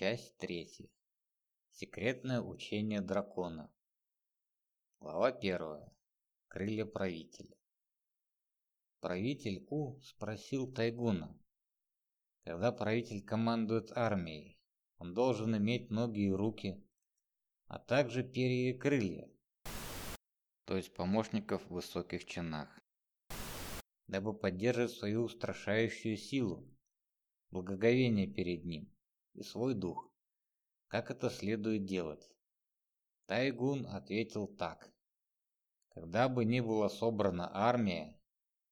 Часть третья. Секретное учение дракона. Глава первая. Крылья правителя. Правитель У спросил Тайгуна. Когда правитель командует армией, он должен иметь ноги и руки, а также перья и крылья, то есть помощников в высоких чинах, дабы поддерживать свою устрашающую силу, благоговение перед ним и свой дух. Как это следует делать? Тайгун ответил так. Когда бы ни была собрана армия,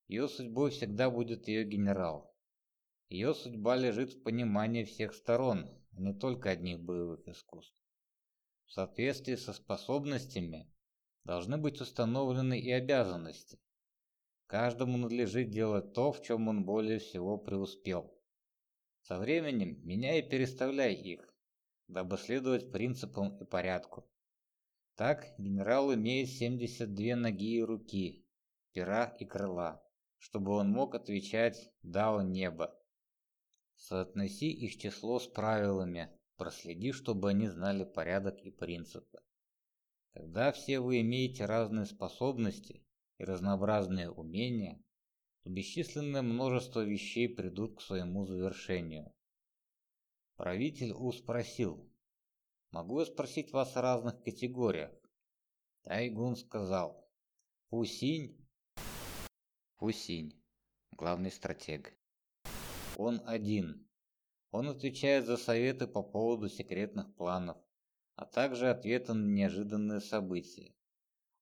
ее судьбой всегда будет ее генерал. Ее судьба лежит в понимании всех сторон, а не только одних боевых искусств. В соответствии со способностями должны быть установлены и обязанности. Каждому надлежит делать то, в чем он более всего преуспел. Со временем меняй и переставляй их, дабы следовать принципам и порядку. Так генерал имеет 72 ноги и руки, пера и крыла, чтобы он мог отвечать «Дао небо». Соотноси их число с правилами, проследи, чтобы они знали порядок и принципы. Когда все вы имеете разные способности и разнообразные умения, бесчисленное множество вещей придут к своему завершению. Правитель У спросил, «Могу я спросить вас о разных категориях?» Тайгун сказал, «Пусинь?» Пусинь, главный стратег. Он один. Он отвечает за советы по поводу секретных планов, а также ответы на неожиданные события.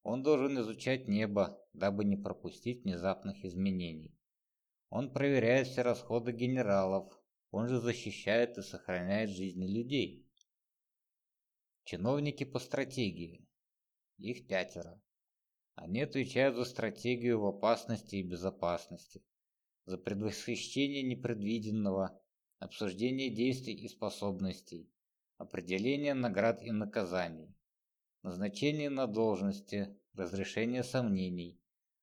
Он должен изучать небо, дабы не пропустить внезапных изменений. Он проверяет все расходы генералов, он же защищает и сохраняет жизни людей. Чиновники по стратегии. Их пятеро. Они отвечают за стратегию в опасности и безопасности, за предвосхищение непредвиденного, обсуждение действий и способностей, определение наград и наказаний, назначение на должности, разрешение сомнений,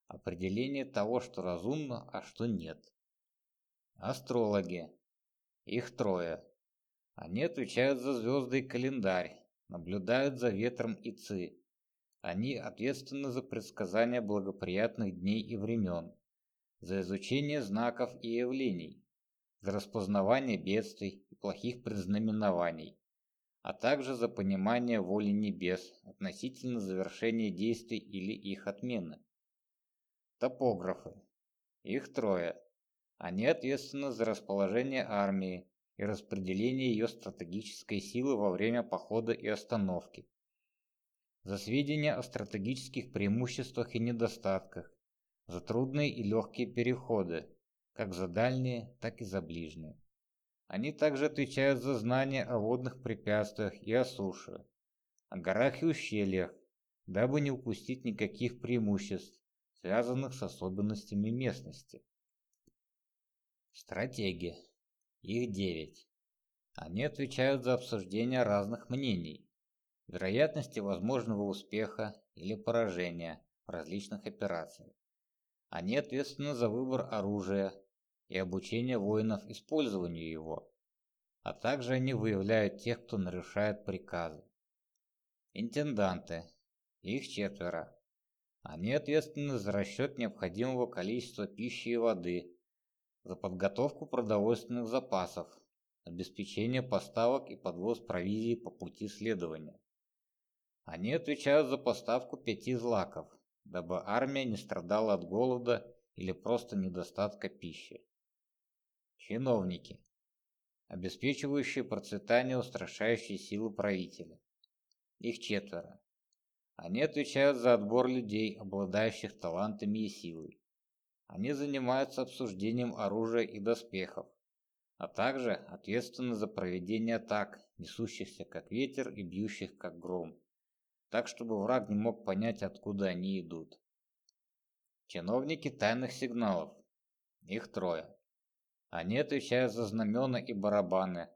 определение того, что разумно, а что нет. Астрологи. Их трое. Они отвечают за звезды и календарь, наблюдают за ветром и ци. Они ответственны за предсказание благоприятных дней и времен, за изучение знаков и явлений, за распознавание бедствий и плохих предзнаменований, а также за понимание воли небес относительно завершения действий или их отмены. Топографы. Их трое. Они ответственны за расположение армии и распределение ее стратегической силы во время похода и остановки. За сведения о стратегических преимуществах и недостатках, за трудные и легкие переходы, как за дальние, так и за ближние. Они также отвечают за знания о водных препятствиях и о суше, о горах и ущельях, дабы не упустить никаких преимуществ, связанных с особенностями местности. Стратегия. Их девять. Они отвечают за обсуждение разных мнений, вероятности возможного успеха или поражения в различных операциях. Они ответственны за выбор оружия, и обучение воинов использованию его, а также они выявляют тех, кто нарушает приказы. Интенданты. Их четверо. Они ответственны за расчет необходимого количества пищи и воды, за подготовку продовольственных запасов, обеспечение поставок и подвоз провизии по пути следования. Они отвечают за поставку пяти злаков, дабы армия не страдала от голода или просто недостатка пищи. Чиновники, обеспечивающие процветание устрашающей силы правителя. Их четверо. Они отвечают за отбор людей, обладающих талантами и силой. Они занимаются обсуждением оружия и доспехов, а также ответственны за проведение атак, несущихся как ветер и бьющих как гром, так чтобы враг не мог понять, откуда они идут. Чиновники тайных сигналов. Их трое. Они отвечают за знамена и барабаны,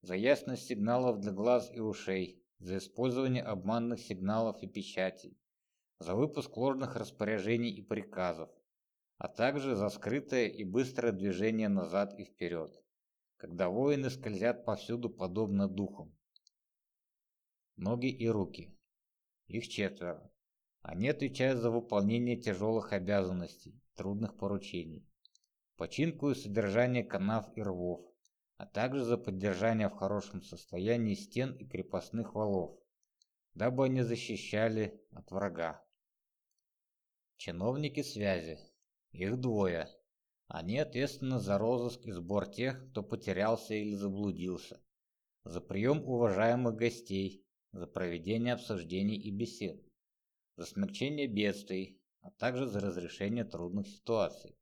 за ясность сигналов для глаз и ушей, за использование обманных сигналов и печатей, за выпуск ложных распоряжений и приказов, а также за скрытое и быстрое движение назад и вперед. когда воины скользят повсюду подобно духам. Ноги и руки. Их четверо. Они отвечают за выполнение тяжелых обязанностей, трудных поручений, починку и содержание канав и рвов, а также за поддержание в хорошем состоянии стен и крепостных валов, дабы они защищали от врага. Чиновники связи. Их двое. Они ответственны за розыск и сбор тех, кто потерялся или заблудился, за прием уважаемых гостей, за проведение обсуждений и бесед, за смягчение бедствий, а также за разрешение трудных ситуаций.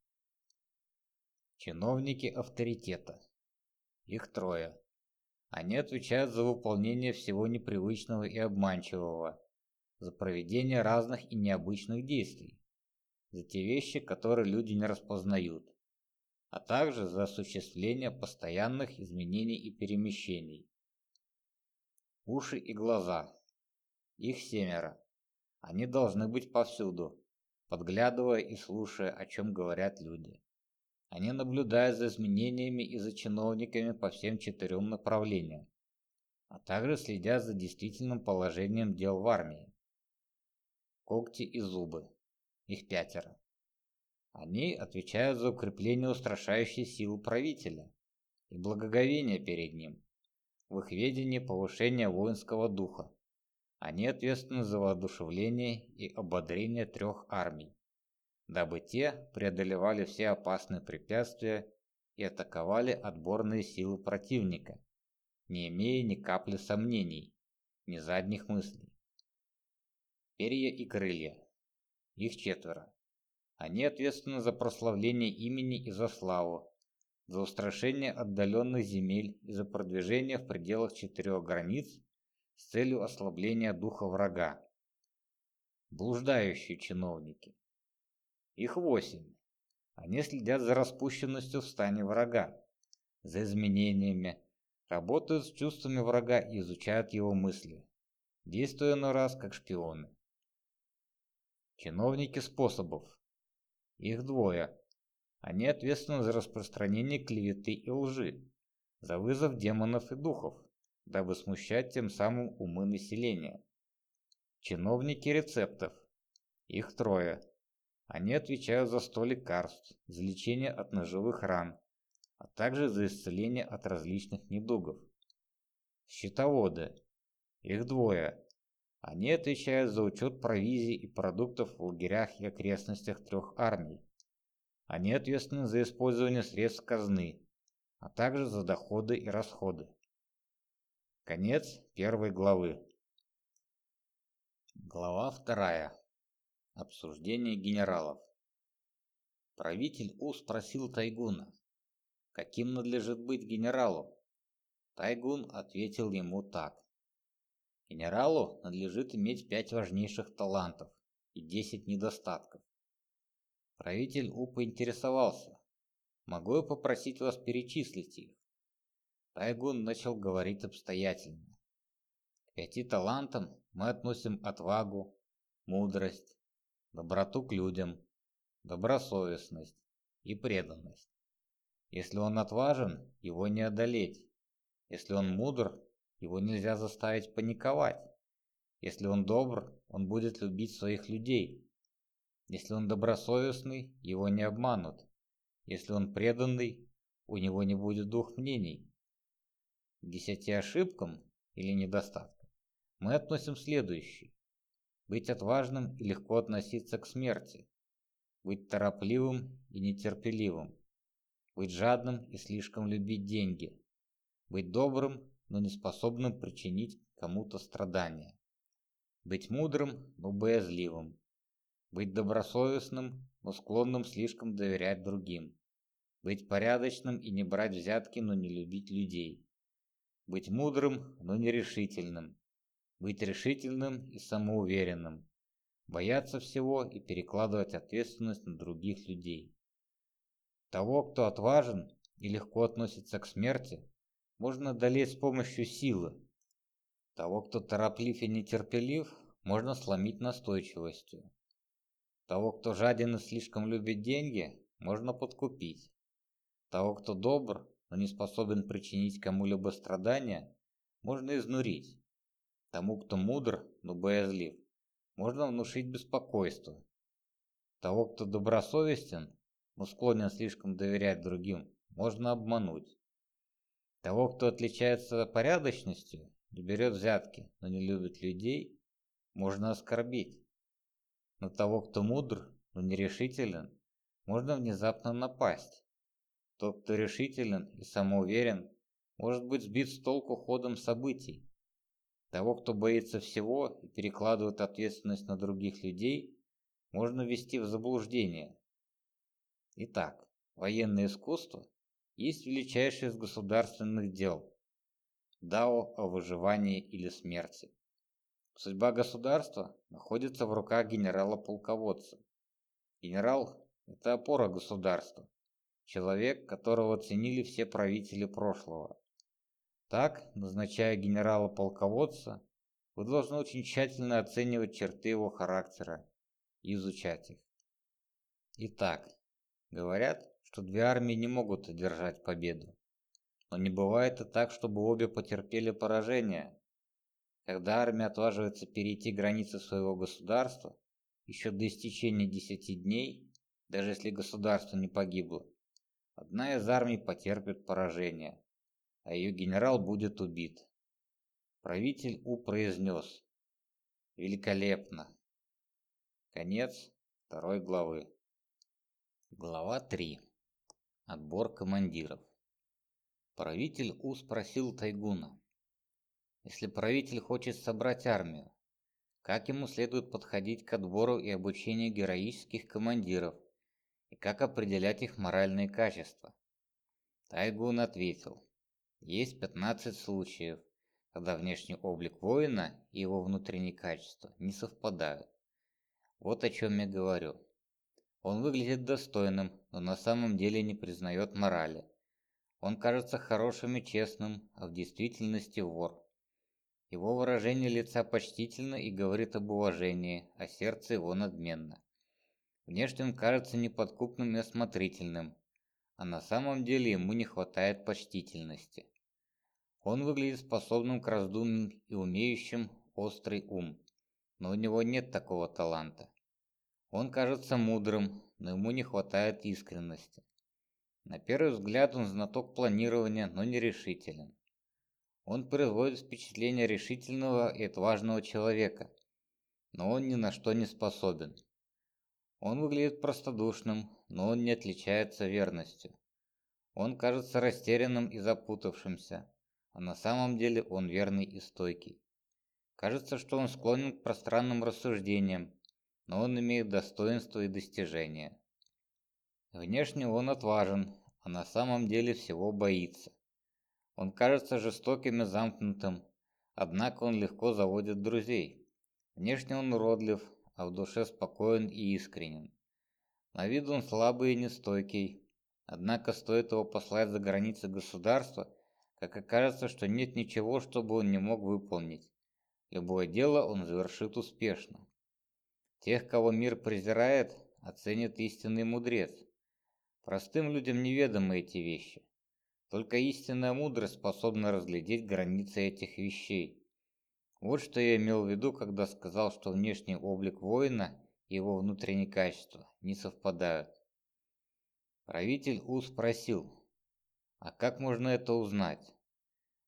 Чиновники авторитета. Их трое. Они отвечают за выполнение всего непривычного и обманчивого, за проведение разных и необычных действий, за те вещи, которые люди не распознают, а также за осуществление постоянных изменений и перемещений. Уши и глаза. Их семеро. Они должны быть повсюду, подглядывая и слушая, о чем говорят люди. Они наблюдают за изменениями и за чиновниками по всем четырем направлениям, а также следят за действительным положением дел в армии. Когти и зубы. Их пятеро. Они отвечают за укрепление устрашающей силы правителя и благоговение перед ним. В их ведении повышение воинского духа. Они ответственны за воодушевление и ободрение трех армий, дабы те преодолевали все опасные препятствия и атаковали отборные силы противника, не имея ни капли сомнений, ни задних мыслей. Перья и крылья их четверо. Они ответственны за прославление имени и за славу, за устрашение отдаленных земель и за продвижение в пределах четырех границ с целью ослабления духа врага. Блуждающие чиновники. Их восемь. Они следят за распущенностью в стане врага, за изменениями, работают с чувствами врага и изучают его мысли, действуя на раз как шпионы. Чиновники способов. Их двое. Они ответственны за распространение клеветы и лжи, за вызов демонов и духов, дабы смущать тем самым умы населения. Чиновники рецептов. Их трое. Они отвечают за сто лекарств, за лечение от ножевых ран, а также за исцеление от различных недугов. Счетоводы. Их двое. Они отвечают за учет провизии и продуктов в лагерях и окрестностях трех армий. Они ответственны за использование средств казны, а также за доходы и расходы. Конец первой главы. Глава вторая. Обсуждение генералов. Правитель У спросил Тайгуна, каким надлежит быть генералу. Тайгун ответил ему так. Генералу надлежит иметь пять важнейших талантов и десять недостатков. Правитель У поинтересовался, могу я попросить вас перечислить их? Тайгун начал говорить обстоятельно. К пяти талантам мы относим отвагу, мудрость, доброту к людям, добросовестность и преданность. Если он отважен, его не одолеть. Если он мудр, его нельзя заставить паниковать. Если он добр, он будет любить своих людей. Если он добросовестный, его не обманут. Если он преданный, у него не будет двух мнений. К десяти ошибкам или недостаткам мы относим следующие. Быть отважным и легко относиться к смерти. Быть торопливым и нетерпеливым. Быть жадным и слишком любить деньги. Быть добрым но не способным причинить кому-то страдания. Быть мудрым, но боязливым. Быть добросовестным, но склонным слишком доверять другим. Быть порядочным и не брать взятки, но не любить людей. Быть мудрым, но нерешительным. Быть решительным и самоуверенным. Бояться всего и перекладывать ответственность на других людей. Того, кто отважен и легко относится к смерти, можно одолеть с помощью силы. Того, кто тороплив и нетерпелив, можно сломить настойчивостью. Того, кто жаден и слишком любит деньги, можно подкупить. Того, кто добр, но не способен причинить кому-либо страдания, можно изнурить. Тому, кто мудр, но боязлив, можно внушить беспокойство. Того, кто добросовестен, но склонен слишком доверять другим, можно обмануть. Того, кто отличается порядочностью, не берет взятки, но не любит людей, можно оскорбить. На того, кто мудр, но нерешителен, можно внезапно напасть. Тот, кто решителен и самоуверен, может быть сбит с толку ходом событий. Того, кто боится всего и перекладывает ответственность на других людей, можно ввести в заблуждение. Итак, военное искусство есть величайшее из государственных дел. Дао о выживании или смерти. Судьба государства находится в руках генерала-полководца. Генерал – это опора государства, человек, которого ценили все правители прошлого. Так, назначая генерала-полководца, вы должны очень тщательно оценивать черты его характера и изучать их. Итак, говорят, что две армии не могут одержать победу. Но не бывает и так, чтобы обе потерпели поражение. Когда армия отваживается перейти границы своего государства, еще до истечения десяти дней, даже если государство не погибло, одна из армий потерпит поражение, а ее генерал будет убит. Правитель У произнес «Великолепно!» Конец второй главы. Глава 3. Отбор командиров. Правитель У спросил Тайгуна. Если правитель хочет собрать армию, как ему следует подходить к отбору и обучению героических командиров – и как определять их моральные качества. Тайгун ответил, есть 15 случаев, когда внешний облик воина и его внутренние качества не совпадают. Вот о чем я говорю. Он выглядит достойным, но на самом деле не признает морали. Он кажется хорошим и честным, а в действительности вор. Его выражение лица почтительно и говорит об уважении, а сердце его надменно. Внешне он кажется неподкупным и осмотрительным, а на самом деле ему не хватает почтительности. Он выглядит способным к раздумьям и умеющим острый ум, но у него нет такого таланта. Он кажется мудрым, но ему не хватает искренности. На первый взгляд он знаток планирования, но нерешителен. Он производит впечатление решительного и отважного человека, но он ни на что не способен. Он выглядит простодушным, но он не отличается верностью. Он кажется растерянным и запутавшимся, а на самом деле он верный и стойкий. Кажется, что он склонен к пространным рассуждениям, но он имеет достоинства и достижения. Внешне он отважен, а на самом деле всего боится. Он кажется жестоким и замкнутым, однако он легко заводит друзей. Внешне он уродлив, а в душе спокоен и искренен. На вид он слабый и нестойкий, однако стоит его послать за границы государства, как окажется, что нет ничего, чтобы он не мог выполнить. Любое дело он завершит успешно. Тех, кого мир презирает, оценит истинный мудрец. Простым людям неведомы эти вещи. Только истинная мудрость способна разглядеть границы этих вещей. Вот что я имел в виду, когда сказал, что внешний облик воина и его внутренние качества не совпадают. Правитель У спросил, а как можно это узнать?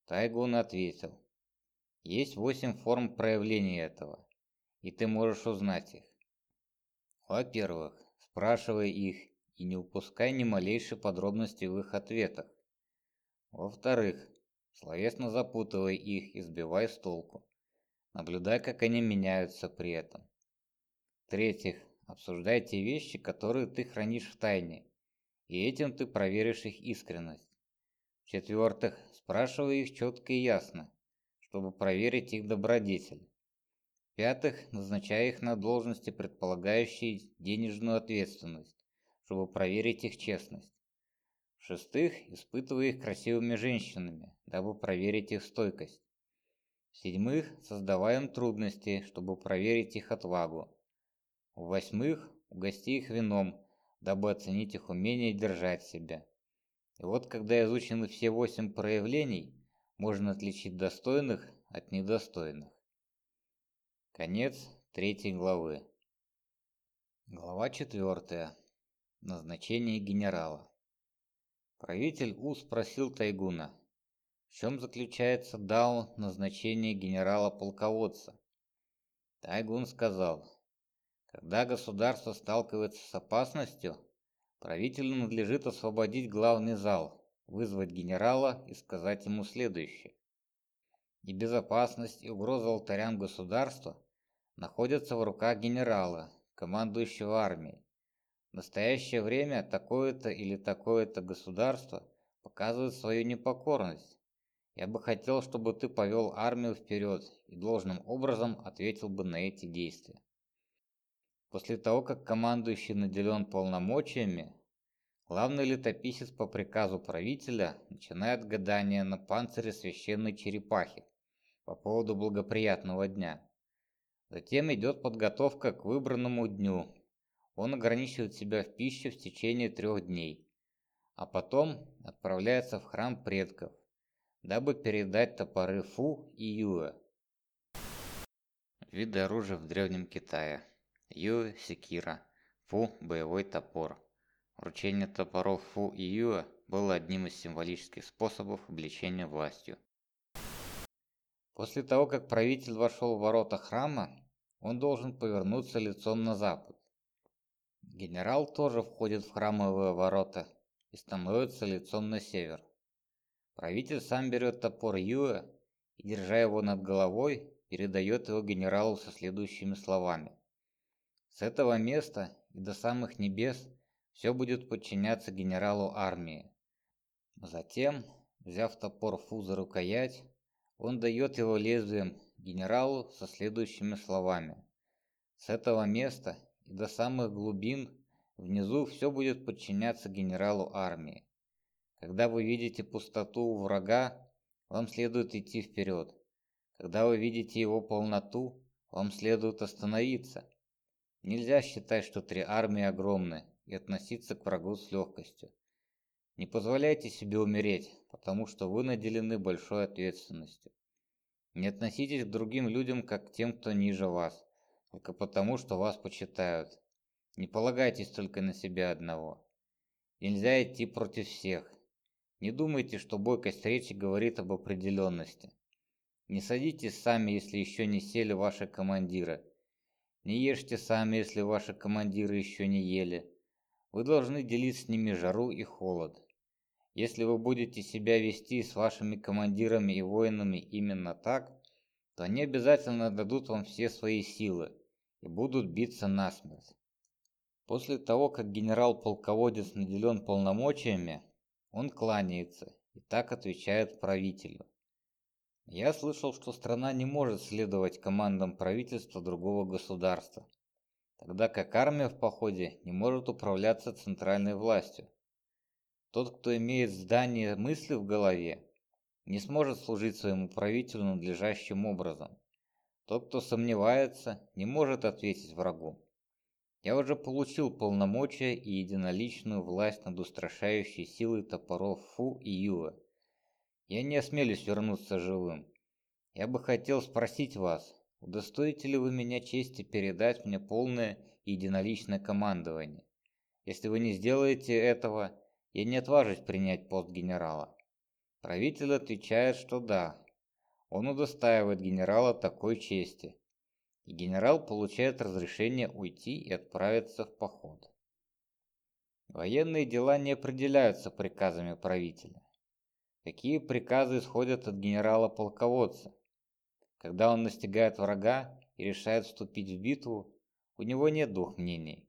Тайгун ответил, есть восемь форм проявления этого, и ты можешь узнать их. Во-первых, спрашивай их и не упускай ни малейшей подробности в их ответах. Во-вторых, словесно запутывай их и сбивай с толку. Наблюдай, как они меняются при этом. В-третьих, обсуждай те вещи, которые ты хранишь в тайне, и этим ты проверишь их искренность. В-четвертых, спрашивай их четко и ясно, чтобы проверить их добродетель. В-пятых, назначай их на должности, предполагающие денежную ответственность, чтобы проверить их честность. В-шестых, испытывай их красивыми женщинами, дабы проверить их стойкость. В-седьмых, создаваем трудности, чтобы проверить их отвагу. В-восьмых, угости их вином, дабы оценить их умение держать себя. И вот когда изучены все восемь проявлений, можно отличить достойных от недостойных. Конец третьей главы. Глава четвертая. Назначение генерала. Правитель У спросил Тайгуна, в чем заключается дао назначения генерала-полководца. Тайгун сказал, когда государство сталкивается с опасностью, правителю надлежит освободить главный зал, вызвать генерала и сказать ему следующее. И безопасность, и угроза алтарям государства находятся в руках генерала, командующего армией. В настоящее время такое-то или такое-то государство показывает свою непокорность. Я бы хотел, чтобы ты повел армию вперед и должным образом ответил бы на эти действия. После того, как командующий наделен полномочиями, главный летописец по приказу правителя начинает гадание на панцире священной черепахи по поводу благоприятного дня. Затем идет подготовка к выбранному дню. Он ограничивает себя в пище в течение трех дней, а потом отправляется в храм предков, дабы передать топоры Фу и Юэ. Виды оружия в Древнем Китае. Юэ – секира, Фу – боевой топор. Вручение топоров Фу и Юэ было одним из символических способов обличения властью. После того, как правитель вошел в ворота храма, он должен повернуться лицом на запад. Генерал тоже входит в храмовые ворота и становится лицом на север. Правитель сам берет топор Юэ и, держа его над головой, передает его генералу со следующими словами. С этого места и до самых небес все будет подчиняться генералу армии. Затем, взяв топор Фу за рукоять, он дает его лезвием генералу со следующими словами. С этого места и до самых глубин внизу все будет подчиняться генералу армии. Когда вы видите пустоту у врага, вам следует идти вперед. Когда вы видите его полноту, вам следует остановиться. Нельзя считать, что три армии огромны, и относиться к врагу с легкостью. Не позволяйте себе умереть, потому что вы наделены большой ответственностью. Не относитесь к другим людям как к тем, кто ниже вас, только потому, что вас почитают. Не полагайтесь только на себя одного. Нельзя идти против всех. Не думайте, что бойкость речи говорит об определенности. Не садитесь сами, если еще не сели ваши командиры. Не ешьте сами, если ваши командиры еще не ели. Вы должны делить с ними жару и холод. Если вы будете себя вести с вашими командирами и воинами именно так, то они обязательно дадут вам все свои силы и будут биться насмерть. После того, как генерал-полководец наделен полномочиями, он кланяется и так отвечает правителю. Я слышал, что страна не может следовать командам правительства другого государства, тогда как армия в походе не может управляться центральной властью. Тот, кто имеет здание мысли в голове, не сможет служить своему правителю надлежащим образом. Тот, кто сомневается, не может ответить врагу. Я уже получил полномочия и единоличную власть над устрашающей силой топоров Фу и Юэ. Я не осмелюсь вернуться живым. Я бы хотел спросить вас, удостоите ли вы меня чести передать мне полное единоличное командование? Если вы не сделаете этого, я не отважусь принять пост генерала. Правитель отвечает, что да. Он удостаивает генерала такой чести. И генерал получает разрешение уйти и отправиться в поход. Военные дела не определяются приказами правителя. Какие приказы исходят от генерала-полководца? Когда он настигает врага и решает вступить в битву, у него нет двух мнений.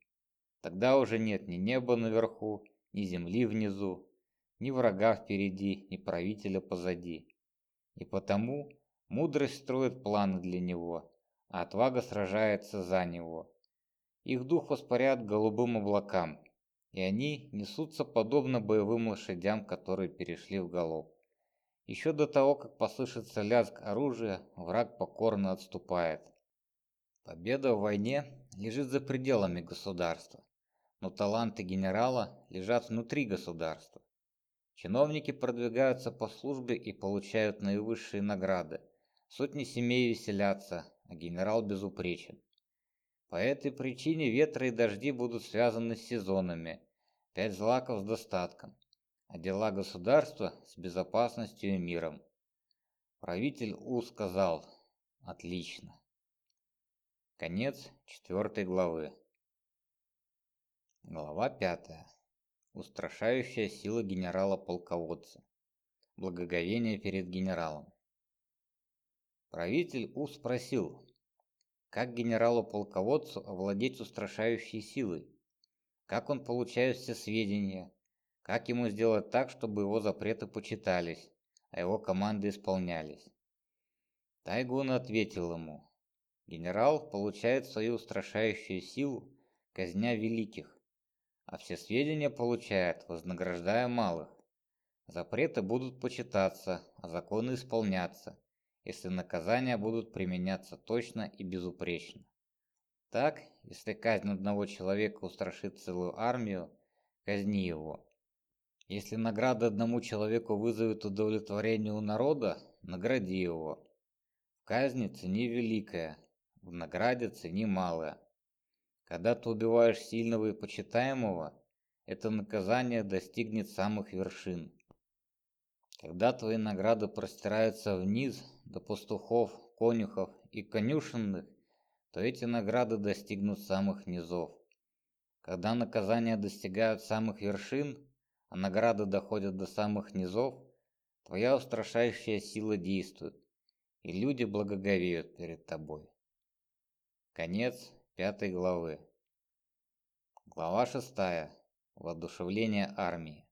Тогда уже нет ни неба наверху, ни земли внизу, ни врага впереди, ни правителя позади. И потому мудрость строит планы для него, а отвага сражается за него. Их дух воспаряет голубым облакам, и они несутся подобно боевым лошадям, которые перешли в галоп. Еще до того, как послышится лязг оружия, враг покорно отступает. Победа в войне лежит за пределами государства, но таланты генерала лежат внутри государства. Чиновники продвигаются по службе и получают наивысшие награды. Сотни семей веселятся, а генерал безупречен. По этой причине ветры и дожди будут связаны с сезонами, пять злаков с достатком, а дела государства с безопасностью и миром. Правитель У сказал «Отлично». Конец четвертой главы. Глава пятая. Устрашающая сила генерала-полководца. Благоговение перед генералом. Правитель У спросил, как генералу-полководцу овладеть устрашающей силой? Как он получает все сведения? Как ему сделать так, чтобы его запреты почитались, а его команды исполнялись? Тайгун ответил ему, генерал получает свою устрашающую силу, казня великих, а все сведения получает, вознаграждая малых. Запреты будут почитаться, а законы исполняться, если наказания будут применяться точно и безупречно. Так, если казнь одного человека устрашит целую армию, казни его. Если награда одному человеку вызовет удовлетворение у народа, награди его. В казни цени великое, в награде цени малое. Когда ты убиваешь сильного и почитаемого, это наказание достигнет самых вершин. Когда твои награды простираются вниз до пастухов, конюхов и конюшенных, то эти награды достигнут самых низов. Когда наказания достигают самых вершин, а награды доходят до самых низов, твоя устрашающая сила действует, и люди благоговеют перед тобой. Конец пятой главы. Глава шестая. Воодушевление армии.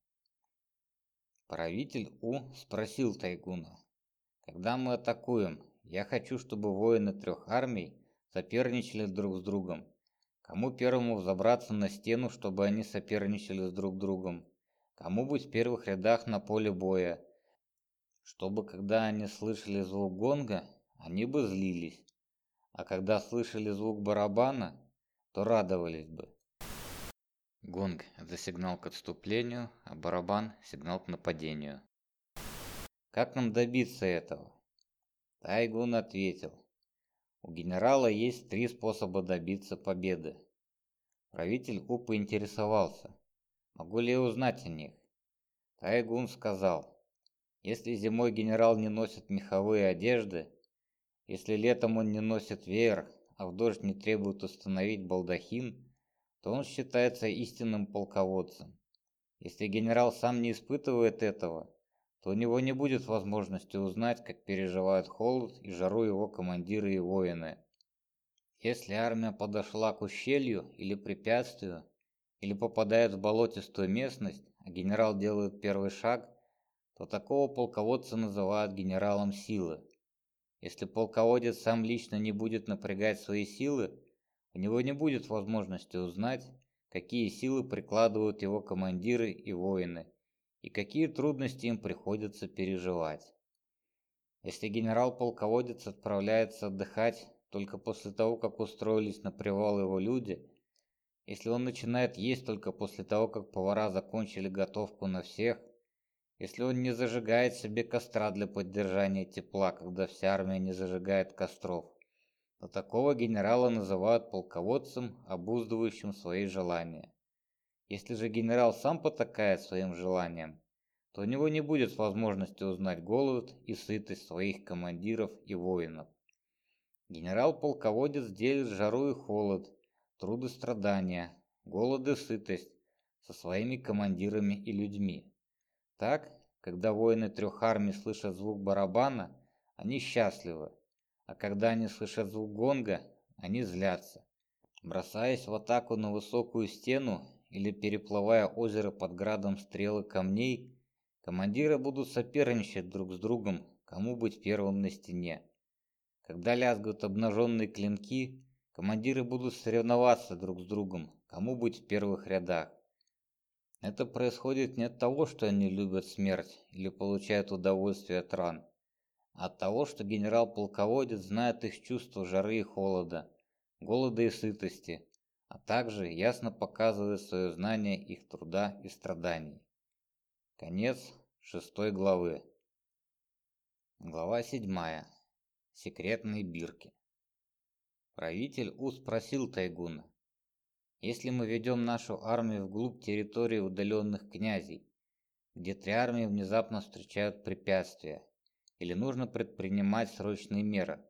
Правитель У спросил Тайгуна. Когда мы атакуем, я хочу, чтобы воины трех армий соперничали друг с другом. Кому первому взобраться на стену, чтобы они соперничали с друг другом? Кому быть в первых рядах на поле боя? Чтобы когда они слышали звук гонга, они бы злились а когда слышали звук барабана, то радовались бы. Гонг – это сигнал к отступлению, а барабан – сигнал к нападению. Как нам добиться этого? Тайгун ответил. У генерала есть три способа добиться победы. Правитель У поинтересовался, могу ли я узнать о них. Тайгун сказал, если зимой генерал не носит меховые одежды, если летом он не носит веер, а в дождь не требует установить балдахин, то он считается истинным полководцем. Если генерал сам не испытывает этого, то у него не будет возможности узнать, как переживают холод и жару его командиры и воины. Если армия подошла к ущелью или препятствию, или попадает в болотистую местность, а генерал делает первый шаг, то такого полководца называют генералом силы. Если полководец сам лично не будет напрягать свои силы, у него не будет возможности узнать, какие силы прикладывают его командиры и воины, и какие трудности им приходится переживать. Если генерал-полководец отправляется отдыхать только после того, как устроились на привал его люди, если он начинает есть только после того, как повара закончили готовку на всех, если он не зажигает себе костра для поддержания тепла, когда вся армия не зажигает костров, то такого генерала называют полководцем, обуздывающим свои желания. Если же генерал сам потакает своим желаниям, то у него не будет возможности узнать голод и сытость своих командиров и воинов. Генерал-полководец делит жару и холод, труды страдания, голод и сытость со своими командирами и людьми. Так, когда воины трех армий слышат звук барабана, они счастливы, а когда они слышат звук гонга, они злятся. Бросаясь в атаку на высокую стену или переплывая озеро под градом стрел и камней, командиры будут соперничать друг с другом, кому быть первым на стене. Когда лязгают обнаженные клинки, командиры будут соревноваться друг с другом, кому быть в первых рядах. Это происходит не от того, что они любят смерть или получают удовольствие от ран, а от того, что генерал-полководец знает их чувства жары и холода, голода и сытости, а также ясно показывает свое знание их труда и страданий. Конец шестой главы. Глава седьмая. Секретные бирки. Правитель У спросил Тайгуна, если мы ведем нашу армию вглубь территории удаленных князей, где три армии внезапно встречают препятствия, или нужно предпринимать срочные меры.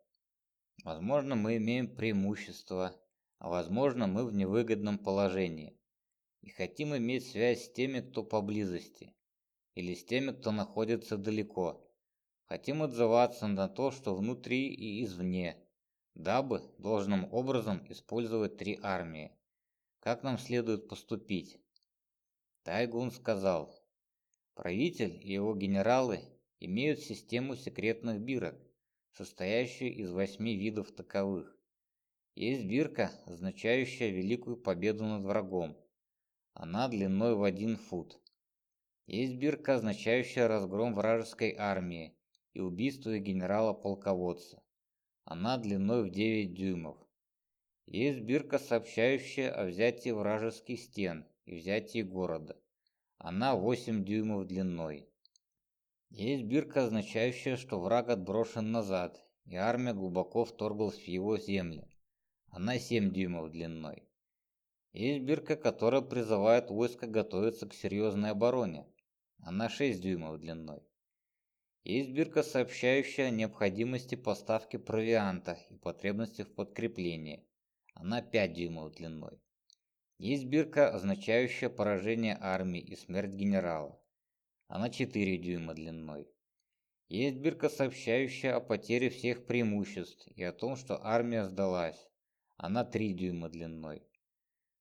Возможно, мы имеем преимущество, возможно, мы в невыгодном положении и хотим иметь связь с теми, кто поблизости, или с теми, кто находится далеко. Хотим отзываться на то, что внутри и извне, дабы должным образом использовать три армии. Как нам следует поступить? Тайгун сказал, правитель и его генералы имеют систему секретных бирок, состоящую из восьми видов таковых. Есть бирка, означающая великую победу над врагом. Она длиной в один фут. Есть бирка, означающая разгром вражеской армии и убийство генерала-полководца. Она длиной в 9 дюймов. Есть бирка, сообщающая о взятии вражеских стен и взятии города. Она 8 дюймов длиной. Есть бирка, означающая, что враг отброшен назад, и армия глубоко вторглась в его земли. Она 7 дюймов длиной. Есть бирка, которая призывает войско готовиться к серьезной обороне. Она 6 дюймов длиной. Есть бирка, сообщающая о необходимости поставки провианта и потребности в подкреплении. Она 5 дюймов длиной. Есть бирка, означающая поражение армии и смерть генерала. Она 4 дюйма длиной. Есть бирка, сообщающая о потере всех преимуществ и о том, что армия сдалась. Она 3 дюйма длиной.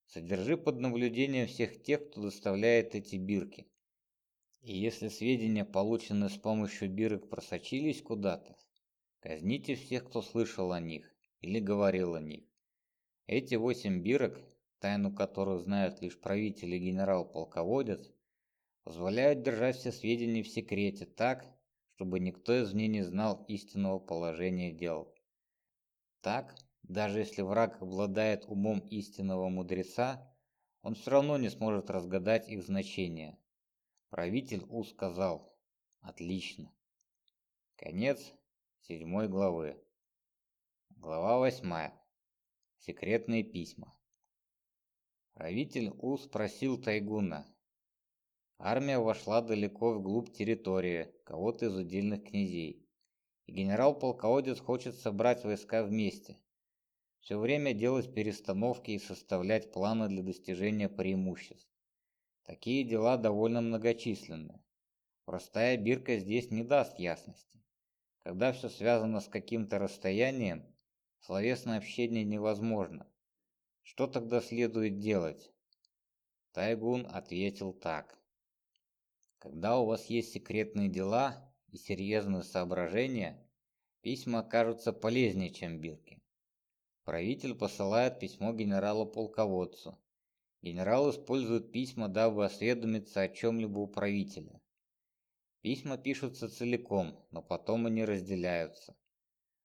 Содержи под наблюдением всех тех, кто доставляет эти бирки. И если сведения, полученные с помощью бирок, просочились куда-то, казните всех, кто слышал о них или говорил о них. Эти восемь бирок, тайну которых знают лишь правитель и генерал-полководец, позволяют держать все сведения в секрете так, чтобы никто из них не знал истинного положения дел. Так, даже если враг обладает умом истинного мудреца, он все равно не сможет разгадать их значение. Правитель У сказал «Отлично». Конец седьмой главы. Глава восьмая. Секретные письма. Правитель У спросил Тайгуна. Армия вошла далеко вглубь территории кого-то из удельных князей, и генерал-полководец хочет собрать войска вместе. Все время делать перестановки и составлять планы для достижения преимуществ. Такие дела довольно многочисленны. Простая бирка здесь не даст ясности. Когда все связано с каким-то расстоянием, Словесное общение невозможно. Что тогда следует делать? Тайгун ответил так. Когда у вас есть секретные дела и серьезные соображения, письма окажутся полезнее, чем бирки. Правитель посылает письмо генералу-полководцу. Генерал использует письма, дабы осведомиться о чем-либо у правителя. Письма пишутся целиком, но потом они разделяются.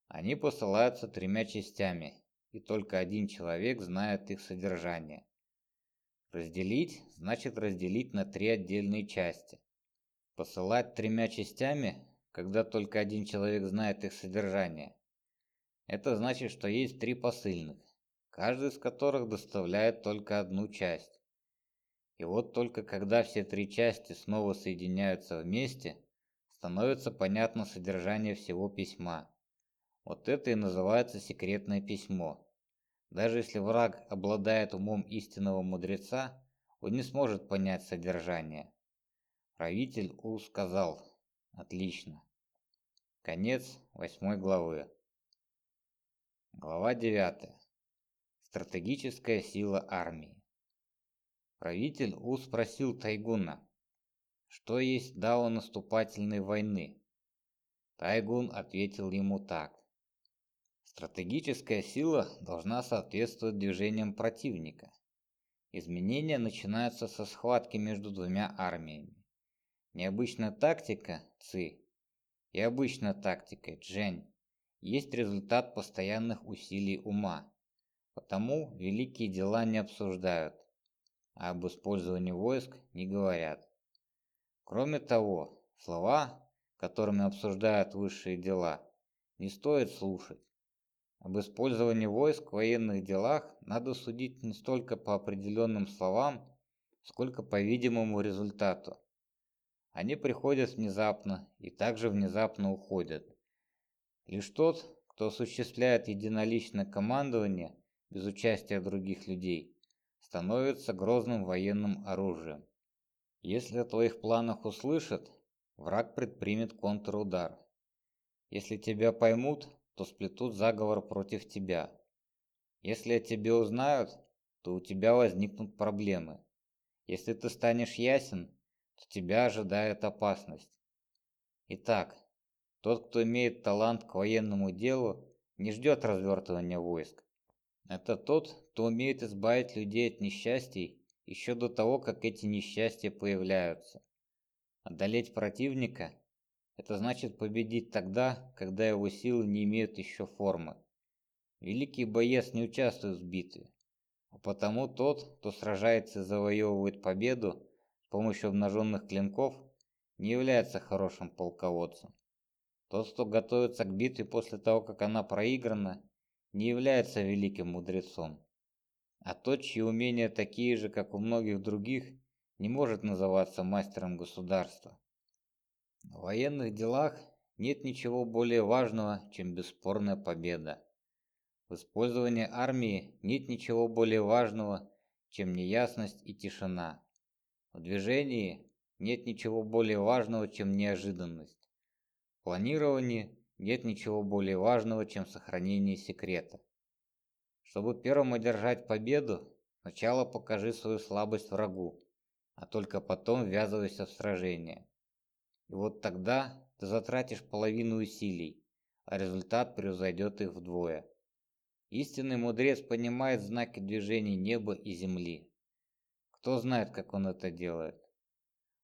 Они посылаются тремя частями, и только один человек знает их содержание. Разделить значит разделить на три отдельные части. Посылать тремя частями, когда только один человек знает их содержание. Это значит, что есть три посыльных, каждый из которых доставляет только одну часть. И вот только когда все три части снова соединяются вместе, становится понятно содержание всего письма. Вот это и называется секретное письмо. Даже если враг обладает умом истинного мудреца, он не сможет понять содержание. Правитель У сказал «Отлично». Конец восьмой главы. Глава 9. Стратегическая сила армии. Правитель У спросил Тайгуна, что есть дао наступательной войны. Тайгун ответил ему так. Стратегическая сила должна соответствовать движениям противника. Изменения начинаются со схватки между двумя армиями. Необычная тактика Ци и обычная тактика Джень есть результат постоянных усилий ума. Потому великие дела не обсуждают, а об использовании войск не говорят. Кроме того, слова, которыми обсуждают высшие дела, не стоит слушать. Об использовании войск в военных делах надо судить не столько по определенным словам, сколько по видимому результату. Они приходят внезапно и также внезапно уходят. Лишь тот, кто осуществляет единоличное командование без участия других людей, становится грозным военным оружием. Если о твоих планах услышат, враг предпримет контрудар. Если тебя поймут, то сплетут заговор против тебя. Если о тебе узнают, то у тебя возникнут проблемы. Если ты станешь ясен, то тебя ожидает опасность. Итак, тот, кто имеет талант к военному делу, не ждет развертывания войск. Это тот, кто умеет избавить людей от несчастий еще до того, как эти несчастья появляются. Одолеть противника – это значит победить тогда, когда его силы не имеют еще формы. Великий боец не участвует в битве, а потому тот, кто сражается и завоевывает победу с помощью обнаженных клинков, не является хорошим полководцем. Тот, кто готовится к битве после того, как она проиграна, не является великим мудрецом. А тот, чьи умения такие же, как у многих других, не может называться мастером государства. В военных делах нет ничего более важного, чем бесспорная победа. В использовании армии нет ничего более важного, чем неясность и тишина. В движении нет ничего более важного, чем неожиданность планировании нет ничего более важного, чем сохранение секрета. Чтобы первым одержать победу, сначала покажи свою слабость врагу, а только потом ввязывайся в сражение. И вот тогда ты затратишь половину усилий, а результат превзойдет их вдвое. Истинный мудрец понимает знаки движения неба и земли. Кто знает, как он это делает?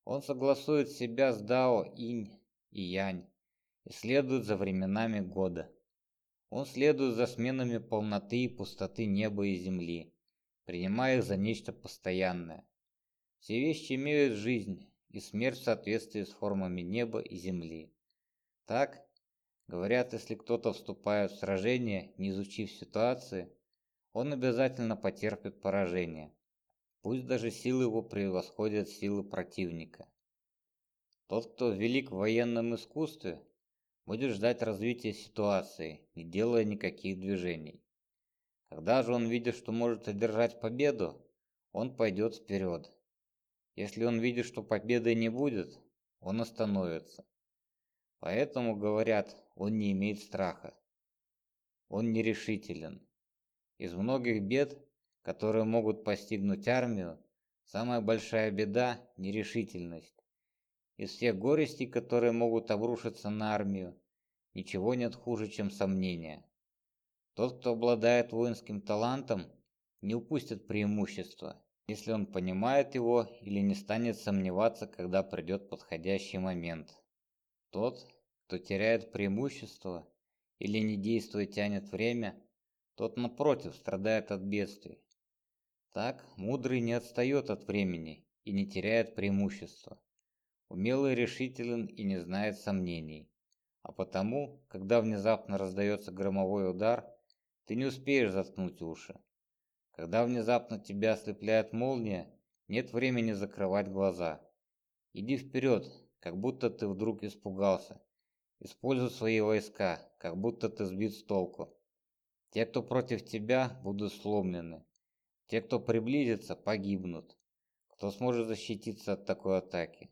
Он согласует себя с Дао Инь и Янь, и следует за временами года. Он следует за сменами полноты и пустоты неба и земли, принимая их за нечто постоянное. Все вещи имеют жизнь и смерть в соответствии с формами неба и земли. Так, говорят, если кто-то вступает в сражение, не изучив ситуации, он обязательно потерпит поражение. Пусть даже силы его превосходят силы противника. Тот, кто велик в военном искусстве, будет ждать развития ситуации, не делая никаких движений. Когда же он видит, что может одержать победу, он пойдет вперед. Если он видит, что победы не будет, он остановится. Поэтому, говорят, он не имеет страха. Он нерешителен. Из многих бед, которые могут постигнуть армию, самая большая беда – нерешительность. Из всех горестей, которые могут обрушиться на армию, ничего нет хуже, чем сомнения. Тот, кто обладает воинским талантом, не упустит преимущества, если он понимает его или не станет сомневаться, когда придет подходящий момент. Тот, кто теряет преимущество или не действуя тянет время, тот напротив страдает от бедствий. Так, мудрый не отстает от времени и не теряет преимущества умелый решителен и не знает сомнений. А потому, когда внезапно раздается громовой удар, ты не успеешь заткнуть уши. Когда внезапно тебя ослепляет молния, нет времени закрывать глаза. Иди вперед, как будто ты вдруг испугался. Используй свои войска, как будто ты сбит с толку. Те, кто против тебя, будут сломлены. Те, кто приблизится, погибнут. Кто сможет защититься от такой атаки?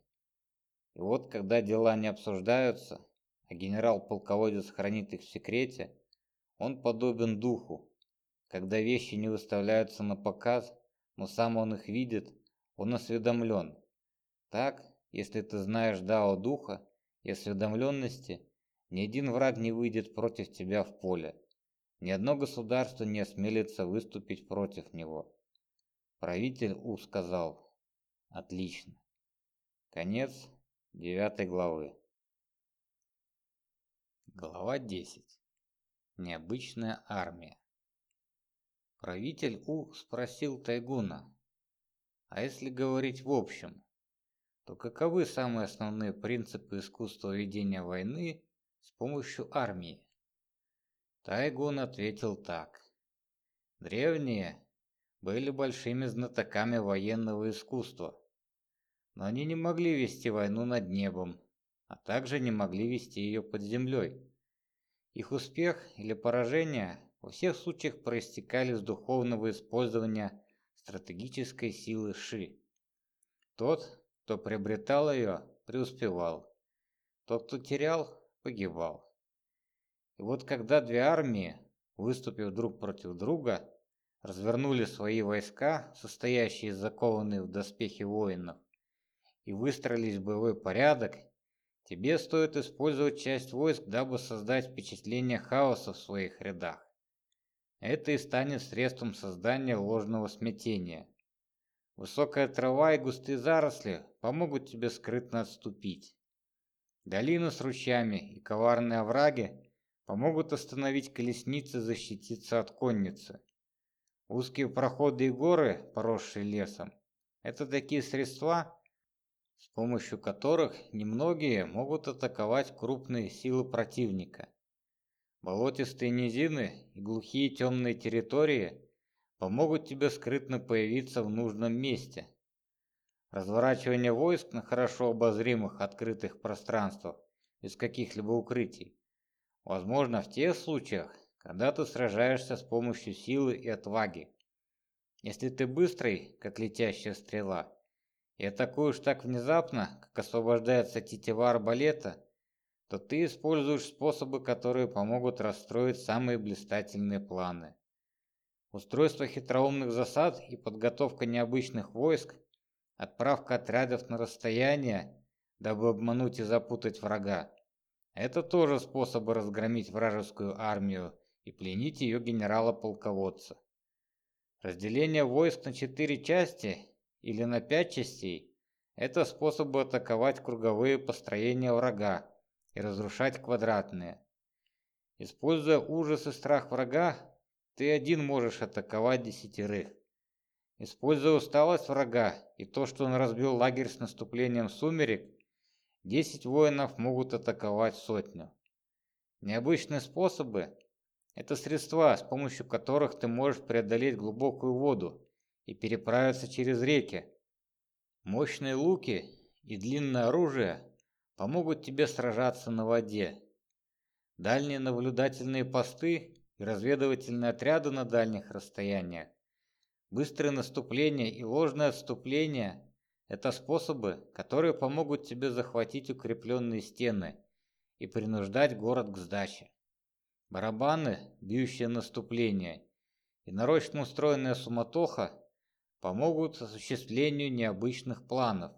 И вот, когда дела не обсуждаются, а генерал-полководец хранит их в секрете, он подобен духу. Когда вещи не выставляются на показ, но сам он их видит, он осведомлен. Так, если ты знаешь Дао Духа и осведомленности, ни один враг не выйдет против тебя в поле. Ни одно государство не осмелится выступить против него. Правитель У сказал. Отлично. Конец девятой главы. Глава 10. Необычная армия. Правитель У спросил Тайгуна, а если говорить в общем, то каковы самые основные принципы искусства ведения войны с помощью армии? Тайгун ответил так. Древние были большими знатоками военного искусства, но они не могли вести войну над небом, а также не могли вести ее под землей. Их успех или поражение во всех случаях проистекали из духовного использования стратегической силы Ши. Тот, кто приобретал ее, преуспевал. Тот, кто терял, погибал. И вот когда две армии, выступив друг против друга, развернули свои войска, состоящие из закованных в доспехи воинов, и выстроились в боевой порядок, тебе стоит использовать часть войск, дабы создать впечатление хаоса в своих рядах. Это и станет средством создания ложного смятения. Высокая трава и густые заросли помогут тебе скрытно отступить. Долины с ручьями и коварные овраги помогут остановить колесницы защититься от конницы. Узкие проходы и горы, поросшие лесом, это такие средства, с помощью которых немногие могут атаковать крупные силы противника. Болотистые низины и глухие темные территории помогут тебе скрытно появиться в нужном месте. Разворачивание войск на хорошо обозримых открытых пространствах без каких-либо укрытий возможно в тех случаях, когда ты сражаешься с помощью силы и отваги. Если ты быстрый, как летящая стрела, и атакуешь так внезапно, как освобождается тетива арбалета, то ты используешь способы, которые помогут расстроить самые блистательные планы. Устройство хитроумных засад и подготовка необычных войск, отправка отрядов на расстояние, дабы обмануть и запутать врага. Это тоже способы разгромить вражескую армию и пленить ее генерала-полководца. Разделение войск на четыре части или на пять частей – это способы атаковать круговые построения врага, и разрушать квадратные. Используя ужас и страх врага, ты один можешь атаковать десятерых. Используя усталость врага и то, что он разбил лагерь с наступлением сумерек, десять воинов могут атаковать сотню. Необычные способы – это средства, с помощью которых ты можешь преодолеть глубокую воду и переправиться через реки. Мощные луки и длинное оружие помогут тебе сражаться на воде. Дальние наблюдательные посты и разведывательные отряды на дальних расстояниях, быстрое наступление и ложное отступление – это способы, которые помогут тебе захватить укрепленные стены и принуждать город к сдаче. Барабаны, бьющие наступление, и нарочно устроенная суматоха помогут осуществлению необычных планов.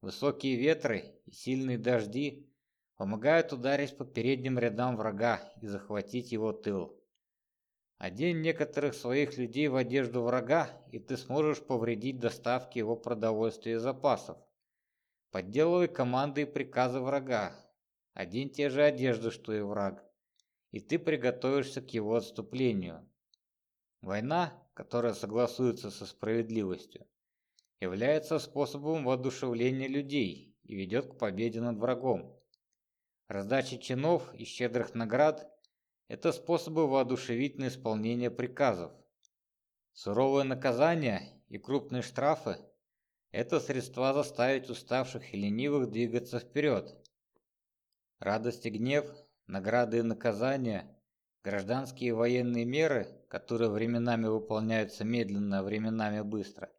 Высокие ветры и сильные дожди помогают ударить по передним рядам врага и захватить его тыл. Одень некоторых своих людей в одежду врага, и ты сможешь повредить доставки его продовольствия и запасов. Подделывай команды и приказы врага. Одень те же одежды, что и враг, и ты приготовишься к его отступлению. Война, которая согласуется со справедливостью, является способом воодушевления людей и ведет к победе над врагом. Раздача чинов и щедрых наград – это способы воодушевить на исполнение приказов. Суровые наказания и крупные штрафы – это средства заставить уставших и ленивых двигаться вперед. Радость и гнев, награды и наказания, гражданские военные меры, которые временами выполняются медленно, а временами быстро,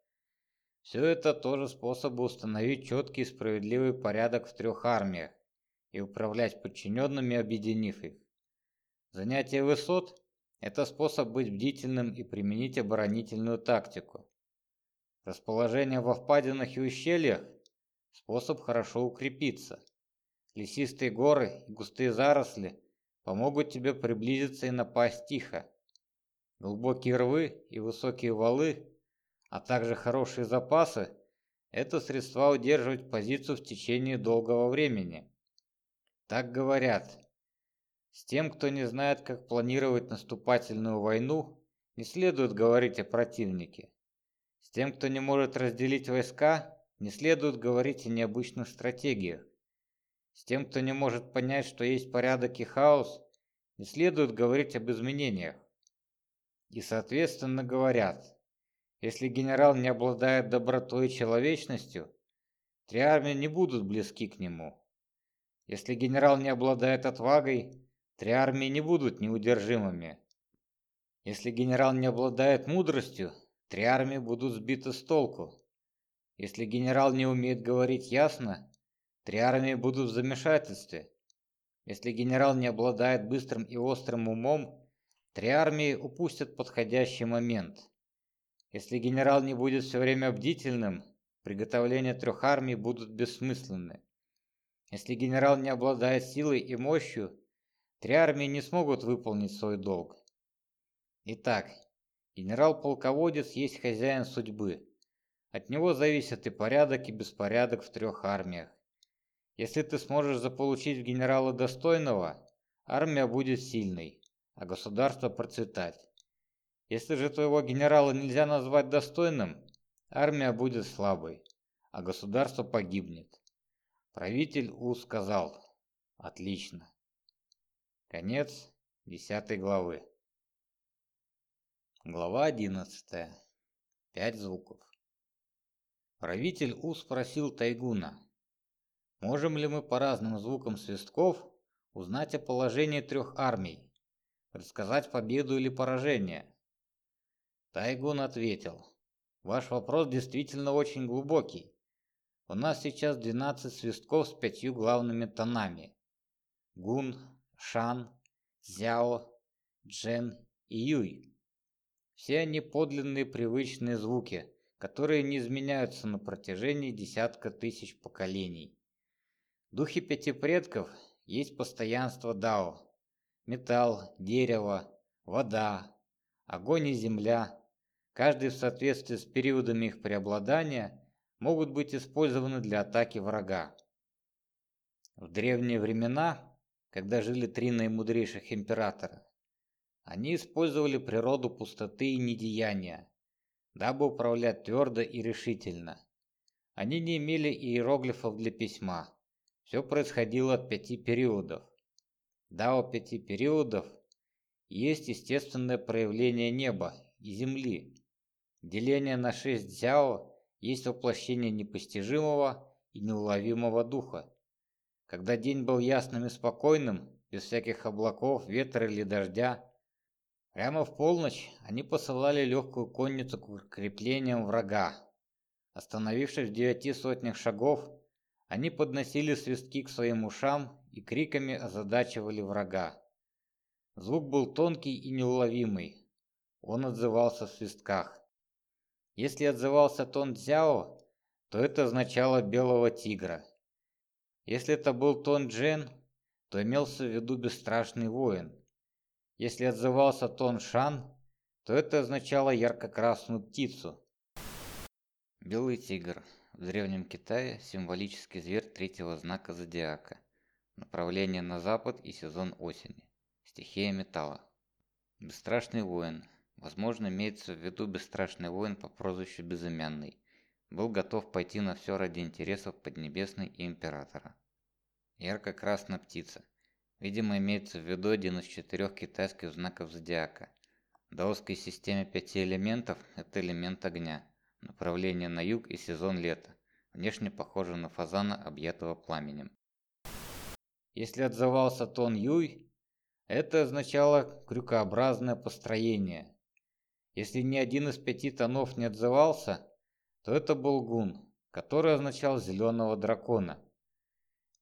все это тоже способы установить четкий и справедливый порядок в трех армиях и управлять подчиненными, объединив их. Занятие высот – это способ быть бдительным и применить оборонительную тактику. Расположение во впадинах и ущельях – способ хорошо укрепиться. Лесистые горы и густые заросли помогут тебе приблизиться и напасть тихо. Глубокие рвы и высокие валы а также хорошие запасы – это средства удерживать позицию в течение долгого времени. Так говорят. С тем, кто не знает, как планировать наступательную войну, не следует говорить о противнике. С тем, кто не может разделить войска, не следует говорить о необычных стратегиях. С тем, кто не может понять, что есть порядок и хаос, не следует говорить об изменениях. И, соответственно, говорят, если генерал не обладает добротой и человечностью, три армии не будут близки к нему. Если генерал не обладает отвагой, три армии не будут неудержимыми. Если генерал не обладает мудростью, три армии будут сбиты с толку. Если генерал не умеет говорить ясно, три армии будут в замешательстве. Если генерал не обладает быстрым и острым умом, три армии упустят подходящий момент. Если генерал не будет все время бдительным, приготовления трех армий будут бессмысленны. Если генерал не обладает силой и мощью, три армии не смогут выполнить свой долг. Итак, генерал-полководец есть хозяин судьбы. От него зависит и порядок, и беспорядок в трех армиях. Если ты сможешь заполучить генерала достойного, армия будет сильной, а государство процветать. Если же твоего генерала нельзя назвать достойным, армия будет слабой, а государство погибнет. Правитель У сказал «Отлично». Конец десятой главы. Глава одиннадцатая. Пять звуков. Правитель У спросил Тайгуна, можем ли мы по разным звукам свистков узнать о положении трех армий, предсказать победу или поражение? Тайгун ответил, ваш вопрос действительно очень глубокий. У нас сейчас 12 свистков с пятью главными тонами. Гун, Шан, Зяо, Джен и Юй. Все они подлинные привычные звуки, которые не изменяются на протяжении десятка тысяч поколений. Духи пяти предков есть постоянство Дао. Металл, дерево, вода, огонь и земля, каждый в соответствии с периодами их преобладания – могут быть использованы для атаки врага. В древние времена, когда жили три наимудрейших императора, они использовали природу пустоты и недеяния, дабы управлять твердо и решительно. Они не имели иероглифов для письма. Все происходило от пяти периодов. Дао пяти периодов есть естественное проявление неба и земли. Деление на шесть дзяо есть воплощение непостижимого и неуловимого духа. Когда день был ясным и спокойным, без всяких облаков, ветра или дождя, прямо в полночь они посылали легкую конницу к укреплениям врага. Остановившись в девяти сотнях шагов, они подносили свистки к своим ушам и криками озадачивали врага. Звук был тонкий и неуловимый. Он отзывался в свистках. Если отзывался тон Цзяо, то это означало белого тигра. Если это был тон Джен, то имелся в виду бесстрашный воин. Если отзывался тон Шан, то это означало ярко-красную птицу. Белый тигр. В Древнем Китае символический зверь третьего знака зодиака. Направление на запад и сезон осени. Стихия металла. Бесстрашный воин. Возможно, имеется в виду бесстрашный воин по прозвищу Безымянный. Был готов пойти на все ради интересов Поднебесной и Императора. Ярко-красная птица. Видимо, имеется в виду один из четырех китайских знаков зодиака. В даосской системе пяти элементов – это элемент огня, направление на юг и сезон лета. Внешне похоже на фазана, объятого пламенем. Если отзывался тон Юй, это означало крюкообразное построение, если ни один из пяти тонов не отзывался, то это был гун, который означал зеленого дракона.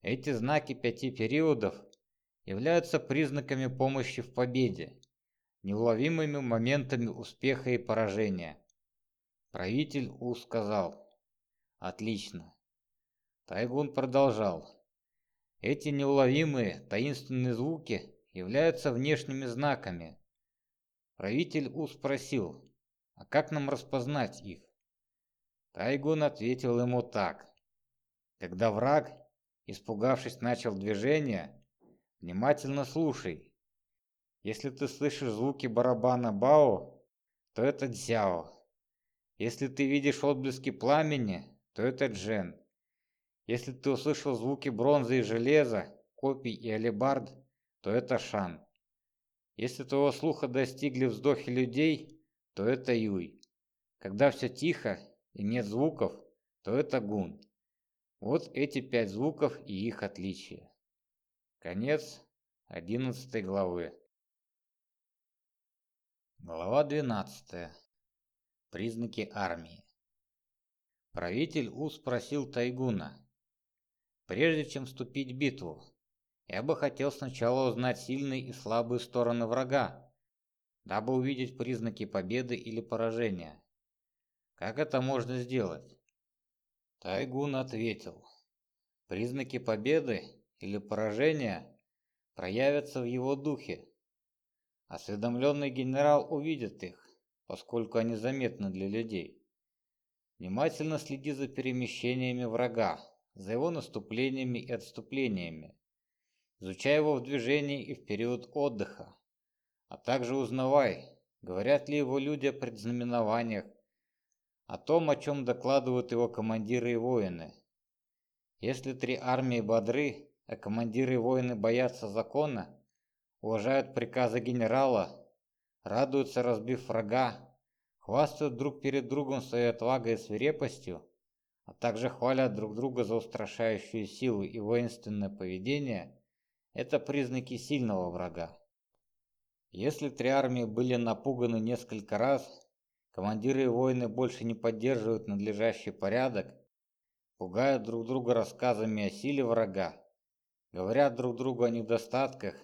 Эти знаки пяти периодов являются признаками помощи в победе, неуловимыми моментами успеха и поражения. Правитель У сказал «Отлично». Тайгун продолжал. Эти неуловимые таинственные звуки являются внешними знаками, Правитель У спросил, а как нам распознать их? Тайгун ответил ему так. Когда враг, испугавшись, начал движение, внимательно слушай. Если ты слышишь звуки барабана Бао, то это Дзяо. Если ты видишь отблески пламени, то это Джен. Если ты услышал звуки бронзы и железа, копий и алебард, то это Шан. Если твоего слуха достигли вздохи людей, то это Юй. Когда все тихо и нет звуков, то это Гун. Вот эти пять звуков и их отличия. Конец одиннадцатой главы. Глава двенадцатая. Признаки армии. Правитель У спросил Тайгуна. Прежде чем вступить в битву, я бы хотел сначала узнать сильные и слабые стороны врага, дабы увидеть признаки победы или поражения. Как это можно сделать? Тайгун ответил. Признаки победы или поражения проявятся в его духе. Осведомленный генерал увидит их, поскольку они заметны для людей. Внимательно следи за перемещениями врага, за его наступлениями и отступлениями. Изучай его в движении и в период отдыха, а также узнавай, говорят ли его люди о предзнаменованиях, о том, о чем докладывают его командиры и воины. Если три армии бодры, а командиры и воины боятся закона, уважают приказы генерала, радуются, разбив врага, хвастают друг перед другом своей отвагой и свирепостью, а также хвалят друг друга за устрашающую силу и воинственное поведение, это признаки сильного врага. Если три армии были напуганы несколько раз, Командиры и воины больше не поддерживают надлежащий порядок, пугают друг друга рассказами о силе врага, говорят друг другу о недостатках,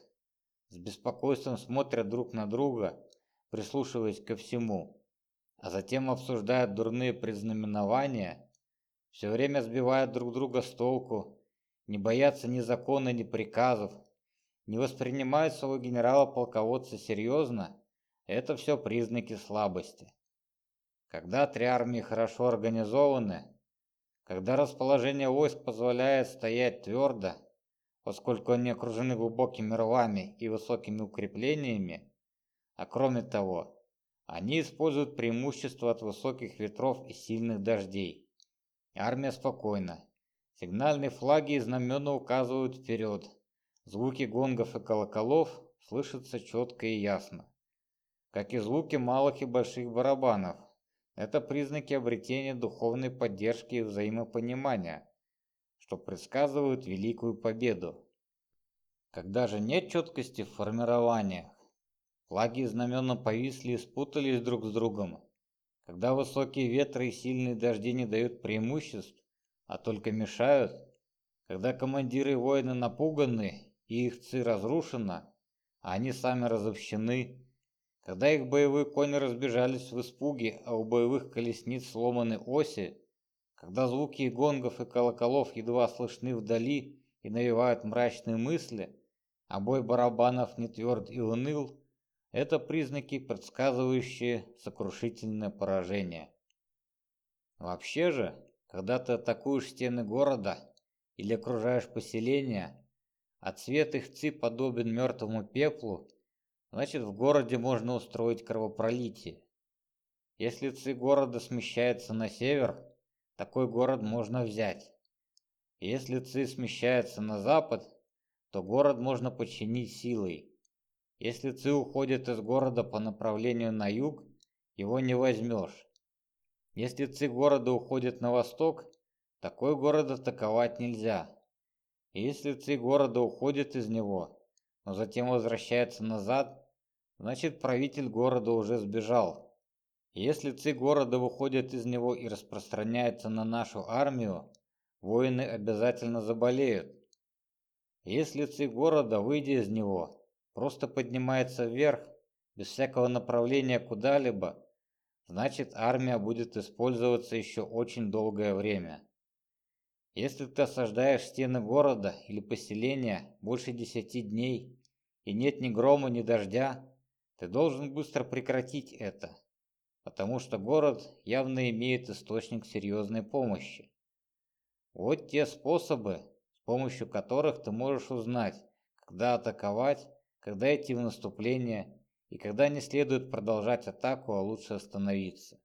с беспокойством смотрят друг на друга, прислушиваясь ко всему, а затем обсуждают дурные предзнаменования, все время сбивают друг друга с толку, не боятся ни закона, ни приказов, не воспринимают своего генерала-полководца серьезно, это все признаки слабости. Когда три армии хорошо организованы, когда расположение войск позволяет стоять твердо, поскольку они окружены глубокими рвами и высокими укреплениями, а кроме того, они используют преимущество от высоких ветров и сильных дождей. Армия спокойна. Сигнальные флаги и знамена указывают вперед. Звуки гонгов и колоколов слышатся четко и ясно. Как и звуки малых и больших барабанов – это признаки обретения духовной поддержки и взаимопонимания, что предсказывают великую победу. Когда же нет четкости в формированиях, флаги и знамена повисли и спутались друг с другом, когда высокие ветры и сильные дожди не дают преимуществ, а только мешают, когда командиры и воины напуганы и их ци разрушена, а они сами разобщены, когда их боевые кони разбежались в испуге, а у боевых колесниц сломаны оси, когда звуки гонгов и колоколов едва слышны вдали и навевают мрачные мысли, а бой барабанов не тверд и уныл, это признаки, предсказывающие сокрушительное поражение. Вообще же, когда ты атакуешь стены города или окружаешь поселение, а цвет их ци подобен мертвому пеплу, значит в городе можно устроить кровопролитие. Если ци города смещается на север, такой город можно взять. Если ци смещается на запад, то город можно подчинить силой. Если ци уходит из города по направлению на юг, его не возьмешь. Если ци города уходит на восток, такой город атаковать нельзя. если ци города уходит из него, но затем возвращается назад, значит правитель города уже сбежал. Если ци города выходит из него и распространяется на нашу армию, воины обязательно заболеют. Если ци города, выйдя из него, просто поднимается вверх, без всякого направления куда-либо, значит армия будет использоваться еще очень долгое время. Если ты осаждаешь стены города или поселения больше десяти дней, и нет ни грома, ни дождя, ты должен быстро прекратить это, потому что город явно имеет источник серьезной помощи. Вот те способы, с помощью которых ты можешь узнать, когда атаковать, когда идти в наступление и когда не следует продолжать атаку, а лучше остановиться.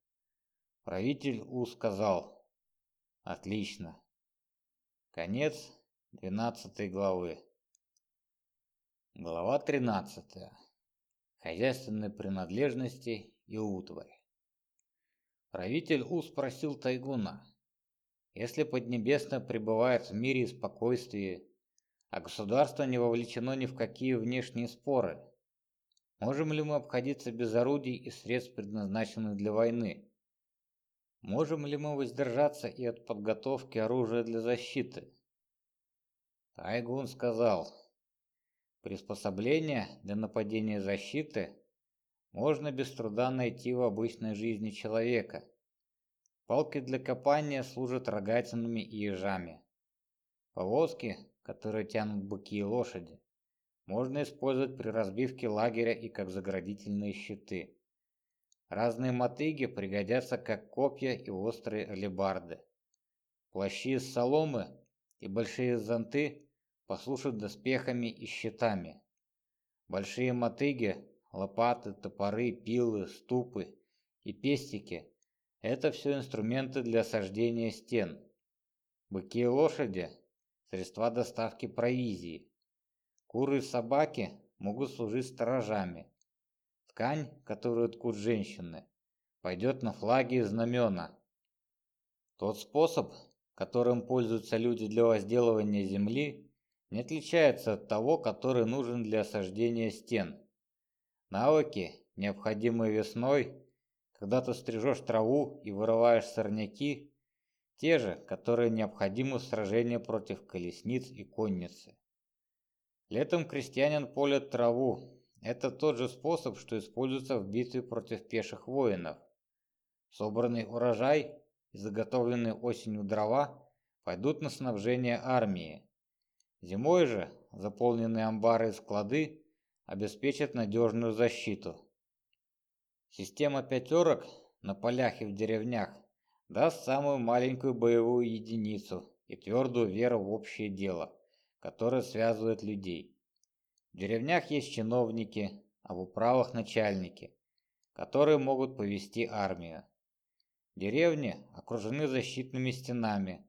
Правитель У сказал, Отлично. Конец 12 главы. Глава 13. Хозяйственные принадлежности и утварь. Правитель У спросил Тайгуна, если Поднебесное пребывает в мире и спокойствии, а государство не вовлечено ни в какие внешние споры, можем ли мы обходиться без орудий и средств, предназначенных для войны? Можем ли мы воздержаться и от подготовки оружия для защиты? Тайгун сказал, приспособления для нападения и защиты можно без труда найти в обычной жизни человека. Палки для копания служат рогатинами и ежами. Повозки, которые тянут быки и лошади, можно использовать при разбивке лагеря и как заградительные щиты. Разные мотыги пригодятся как копья и острые алебарды. Плащи из соломы и большие зонты послужат доспехами и щитами. Большие мотыги, лопаты, топоры, пилы, ступы и пестики – это все инструменты для осаждения стен. Быки и лошади – средства доставки провизии. Куры и собаки могут служить сторожами. Ткань, которую ткут женщины, пойдет на флаги и знамена. Тот способ, которым пользуются люди для возделывания земли, не отличается от того, который нужен для осаждения стен. Навыки, необходимые весной, когда ты стрижешь траву и вырываешь сорняки, те же, которые необходимы в сражении против колесниц и конницы. Летом крестьянин полет траву, это тот же способ, что используется в битве против пеших воинов. Собранный урожай и заготовленные осенью дрова пойдут на снабжение армии. Зимой же заполненные амбары и склады обеспечат надежную защиту. Система пятерок на полях и в деревнях даст самую маленькую боевую единицу и твердую веру в общее дело, которое связывает людей. В деревнях есть чиновники, а в управах начальники, которые могут повести армию. Деревни окружены защитными стенами,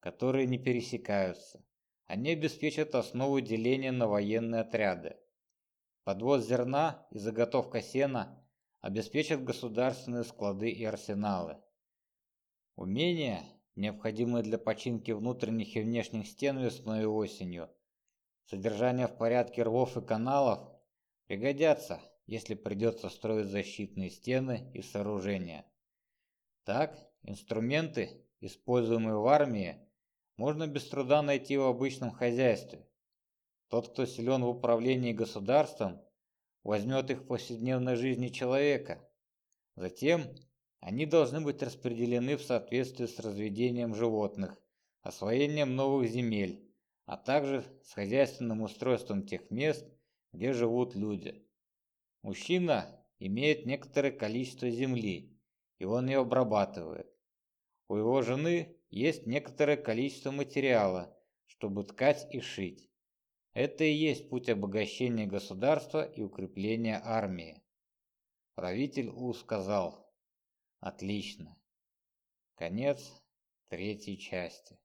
которые не пересекаются. Они обеспечат основу деления на военные отряды. Подвоз зерна и заготовка сена обеспечат государственные склады и арсеналы. Умения, необходимые для починки внутренних и внешних стен весной и осенью, Содержание в порядке рвов и каналов пригодятся, если придется строить защитные стены и сооружения. Так, инструменты, используемые в армии, можно без труда найти в обычном хозяйстве. Тот, кто силен в управлении государством, возьмет их в повседневной жизни человека. Затем они должны быть распределены в соответствии с разведением животных, освоением новых земель, а также с хозяйственным устройством тех мест, где живут люди. Мужчина имеет некоторое количество земли, и он ее обрабатывает. У его жены есть некоторое количество материала, чтобы ткать и шить. Это и есть путь обогащения государства и укрепления армии. Правитель У сказал, отлично. Конец третьей части.